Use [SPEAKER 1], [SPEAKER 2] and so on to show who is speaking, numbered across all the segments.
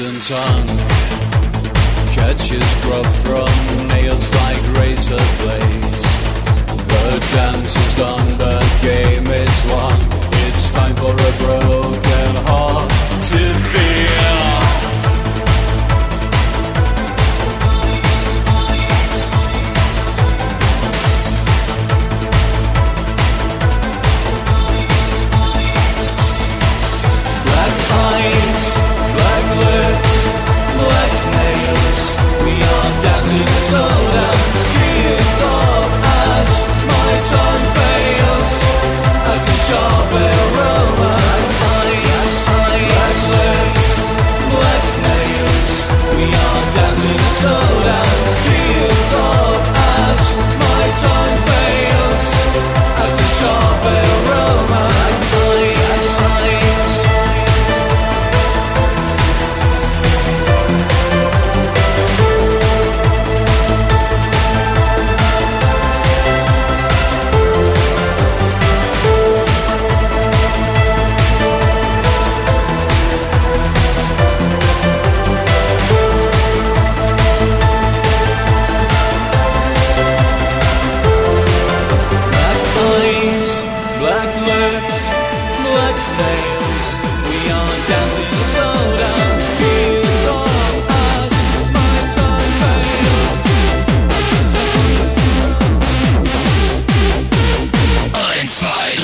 [SPEAKER 1] innocent tongue Catches grub from nails like razor blades. The dance is done, the game is won. It's time for a broken heart to feel.
[SPEAKER 2] side.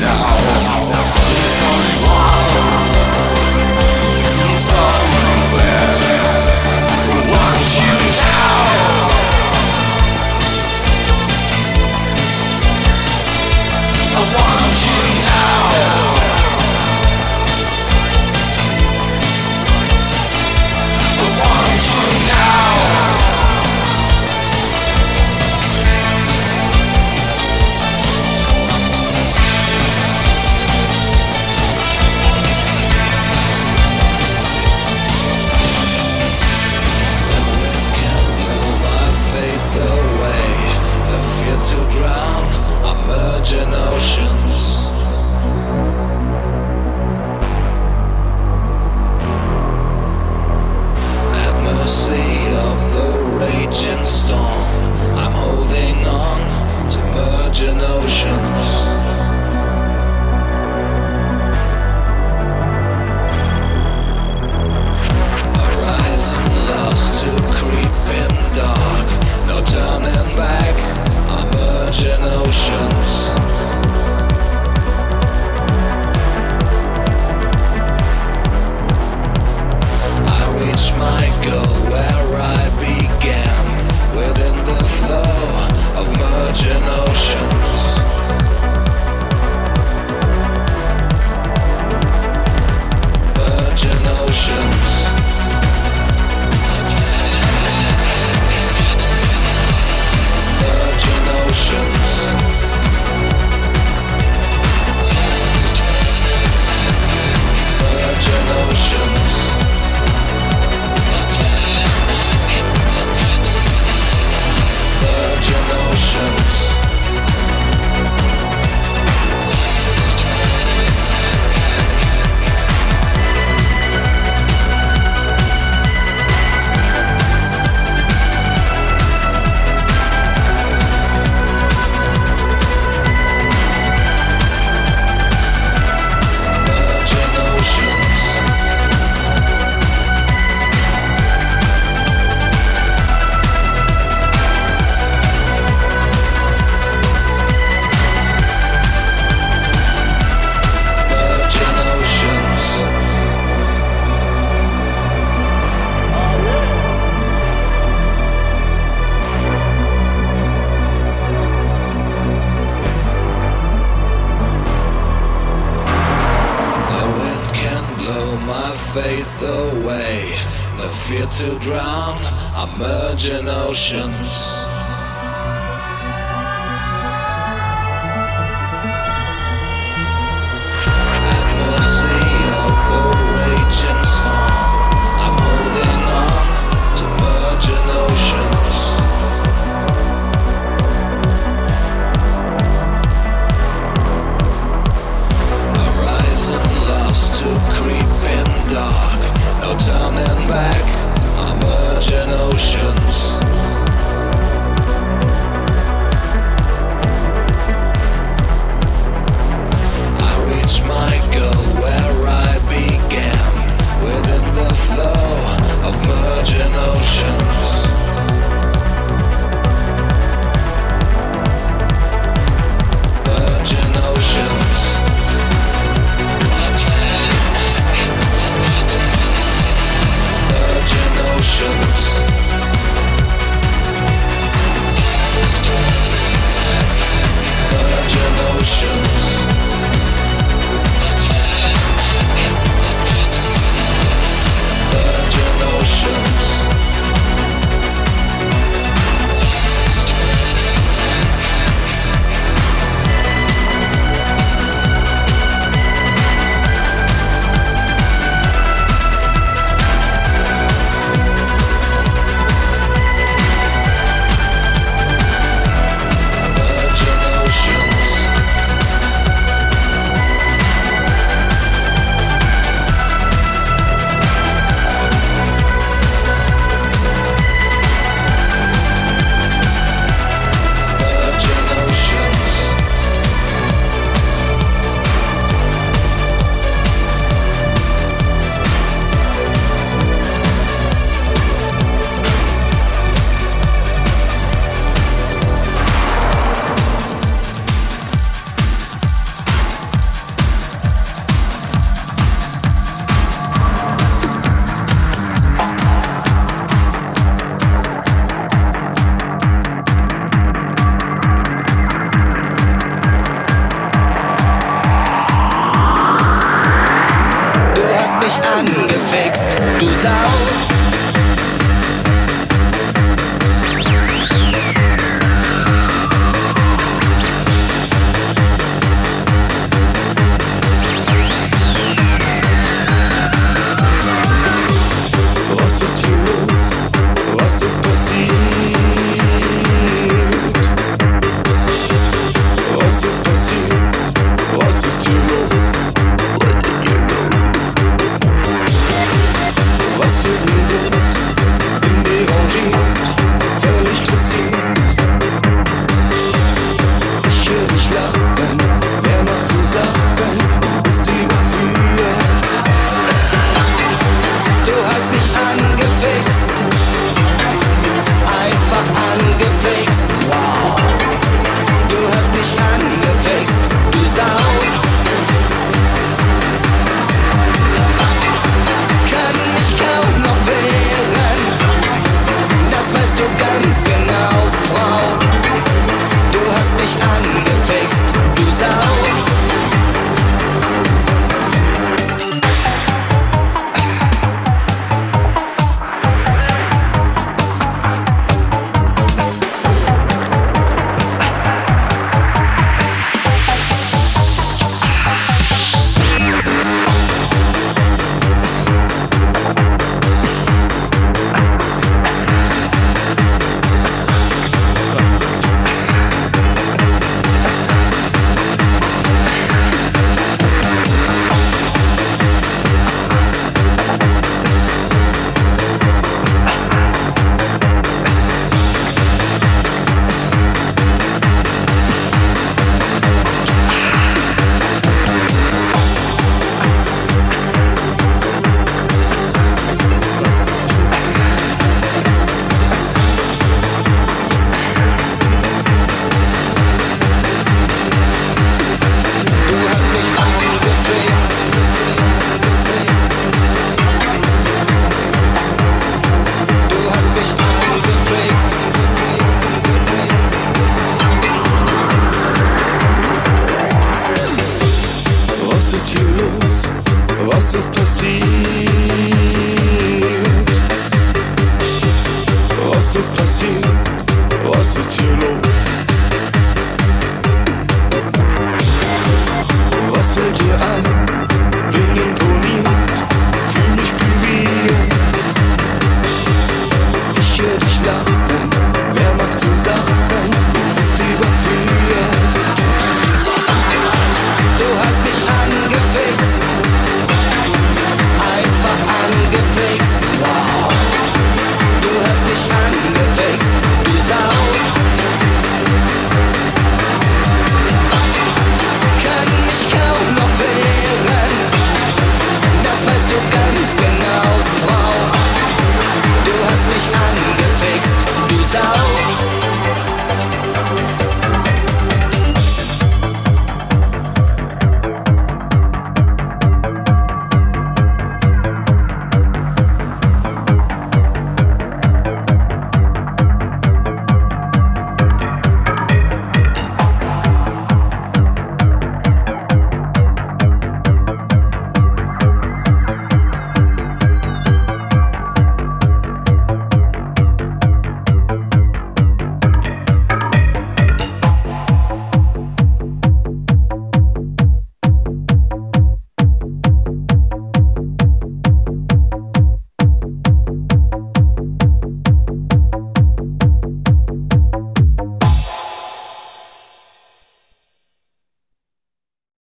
[SPEAKER 2] now.
[SPEAKER 3] emotions